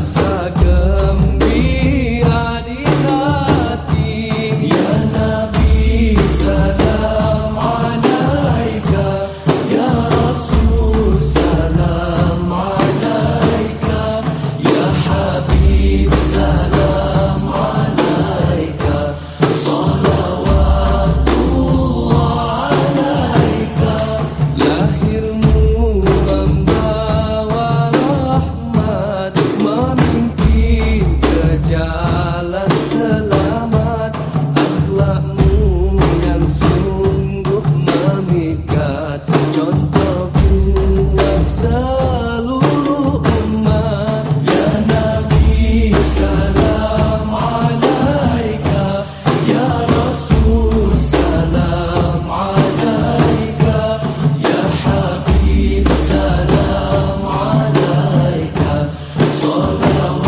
sun. Mami Sallallahu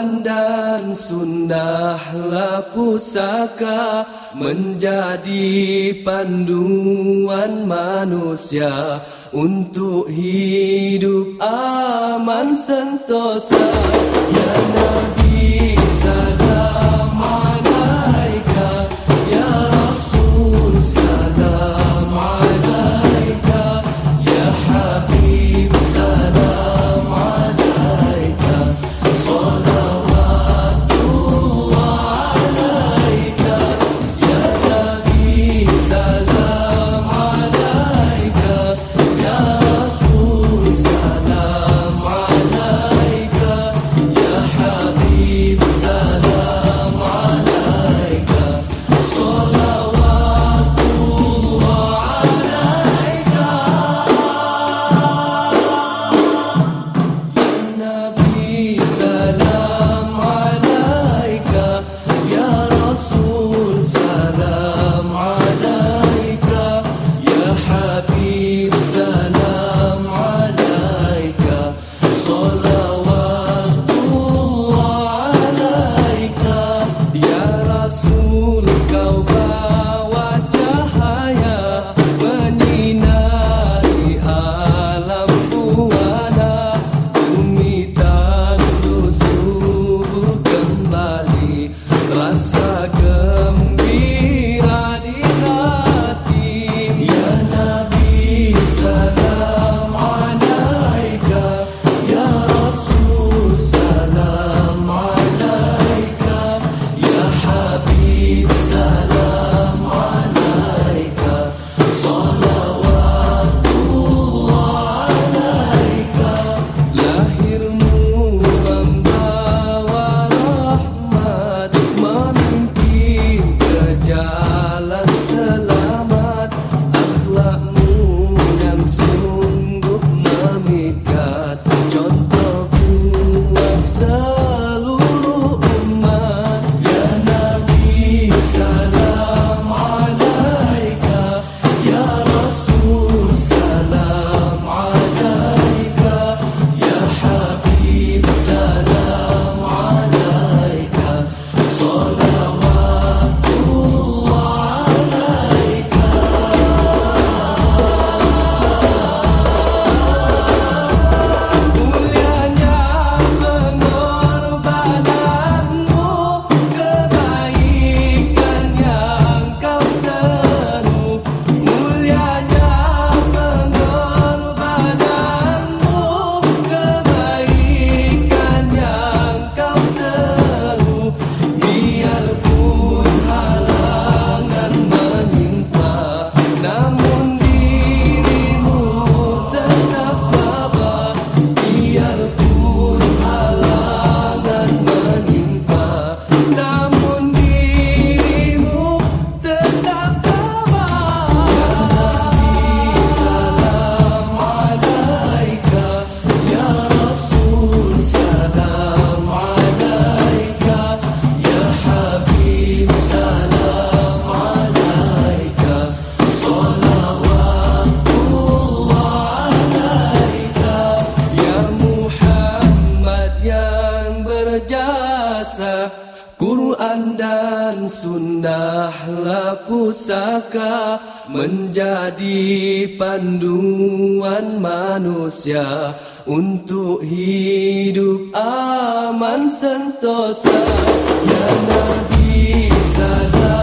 Quran dan sunnahlah pusaka Menjadi panduan manusia Untuk hidup aman sentosa. Ya jasa Quran dan sunnahlah pusaka menjadi panduan manusia untuk hidup aman sentosa. Ya nabi salam